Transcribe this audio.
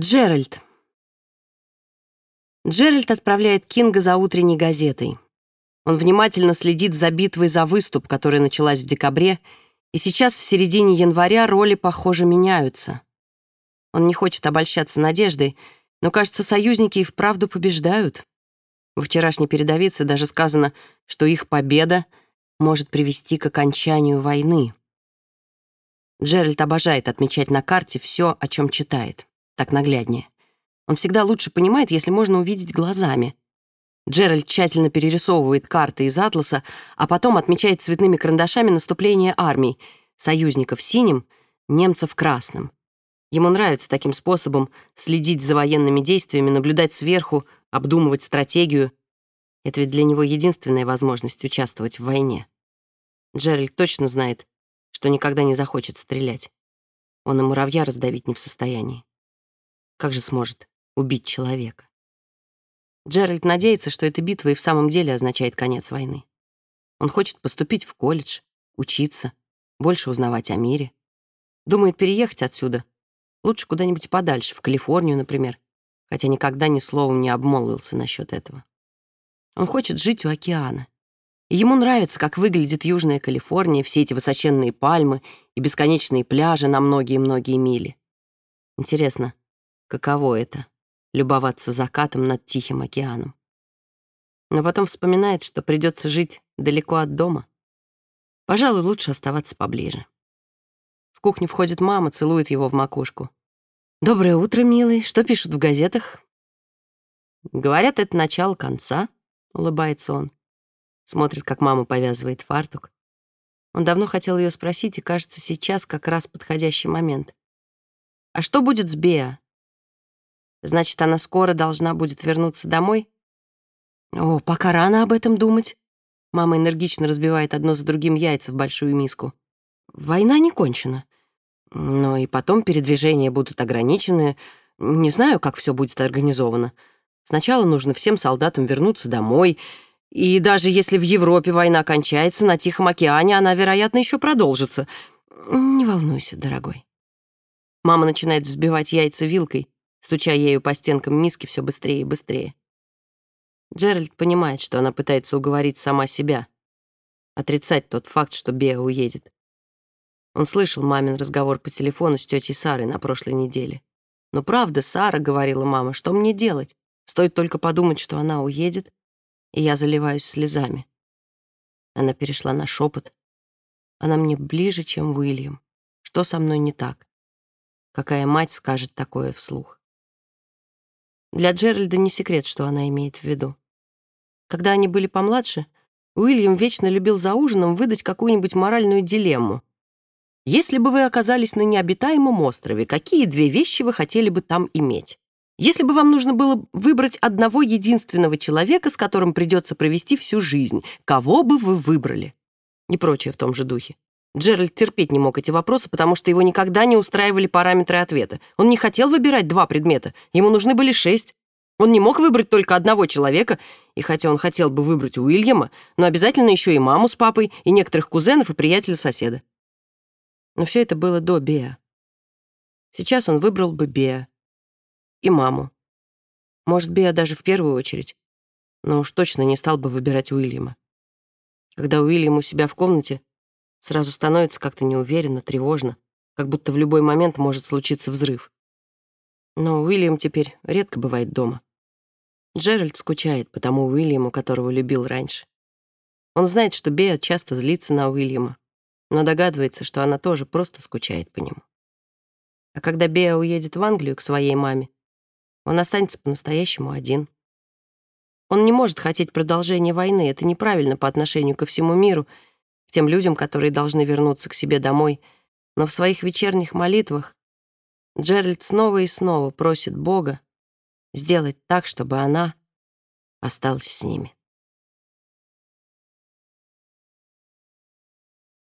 Джеральд. Джеральд отправляет Кинга за утренней газетой. Он внимательно следит за битвой за выступ, которая началась в декабре, и сейчас, в середине января, роли, похоже, меняются. Он не хочет обольщаться надеждой, но, кажется, союзники и вправду побеждают. Во вчерашней передовице даже сказано, что их победа может привести к окончанию войны. Джеральд обожает отмечать на карте все, о чем читает так нагляднее. Он всегда лучше понимает, если можно увидеть глазами. Джеральд тщательно перерисовывает карты из атласа, а потом отмечает цветными карандашами наступление армий, союзников синим, немцев красным. Ему нравится таким способом следить за военными действиями, наблюдать сверху, обдумывать стратегию. Это ведь для него единственная возможность участвовать в войне. Джеральд точно знает, что никогда не захочет стрелять. Он и муравья раздавить не в состоянии. Как же сможет убить человека? Джеральд надеется, что эта битва и в самом деле означает конец войны. Он хочет поступить в колледж, учиться, больше узнавать о мире. Думает переехать отсюда. Лучше куда-нибудь подальше, в Калифорнию, например, хотя никогда ни словом не обмолвился насчет этого. Он хочет жить у океана. И ему нравится, как выглядит Южная Калифорния, все эти высоченные пальмы и бесконечные пляжи на многие-многие мили. Интересно, каково это — любоваться закатом над Тихим океаном. Но потом вспоминает, что придется жить далеко от дома. Пожалуй, лучше оставаться поближе. В кухню входит мама, целует его в макушку. «Доброе утро, милый. Что пишут в газетах?» «Говорят, это начало конца», — улыбается он. Смотрит, как мама повязывает фартук. Он давно хотел ее спросить, и, кажется, сейчас как раз подходящий момент. «А что будет с Беа? Значит, она скоро должна будет вернуться домой? О, пока рано об этом думать. Мама энергично разбивает одно за другим яйца в большую миску. Война не кончена. Но и потом передвижения будут ограничены. Не знаю, как все будет организовано. Сначала нужно всем солдатам вернуться домой. И даже если в Европе война кончается, на Тихом океане она, вероятно, еще продолжится. Не волнуйся, дорогой. Мама начинает взбивать яйца вилкой стуча ею по стенкам миски все быстрее и быстрее. Джеральд понимает, что она пытается уговорить сама себя, отрицать тот факт, что Беа уедет. Он слышал мамин разговор по телефону с тетей Сарой на прошлой неделе. Но правда, Сара, говорила мама, что мне делать? Стоит только подумать, что она уедет, и я заливаюсь слезами. Она перешла на шепот. Она мне ближе, чем Уильям. Что со мной не так? Какая мать скажет такое вслух? Для Джеральда не секрет, что она имеет в виду. Когда они были помладше, Уильям вечно любил за ужином выдать какую-нибудь моральную дилемму. Если бы вы оказались на необитаемом острове, какие две вещи вы хотели бы там иметь? Если бы вам нужно было выбрать одного единственного человека, с которым придется провести всю жизнь, кого бы вы выбрали? И прочее в том же духе. Джеральд терпеть не мог эти вопросы, потому что его никогда не устраивали параметры ответа. Он не хотел выбирать два предмета, ему нужны были шесть. Он не мог выбрать только одного человека, и хотя он хотел бы выбрать Уильяма, но обязательно еще и маму с папой, и некоторых кузенов и приятеля соседа. Но все это было до Беа. Сейчас он выбрал бы Беа. И маму. Может, Беа даже в первую очередь. Но уж точно не стал бы выбирать Уильяма. Когда Уильям у себя в комнате, Сразу становится как-то неуверенно, тревожно, как будто в любой момент может случиться взрыв. Но Уильям теперь редко бывает дома. Джеральд скучает по тому Уильяму, которого любил раньше. Он знает, что Беа часто злится на Уильяма, но догадывается, что она тоже просто скучает по нему. А когда Беа уедет в Англию к своей маме, он останется по-настоящему один. Он не может хотеть продолжения войны, это неправильно по отношению ко всему миру — тем людям, которые должны вернуться к себе домой, но в своих вечерних молитвах Джеральд снова и снова просит Бога сделать так, чтобы она осталась с ними.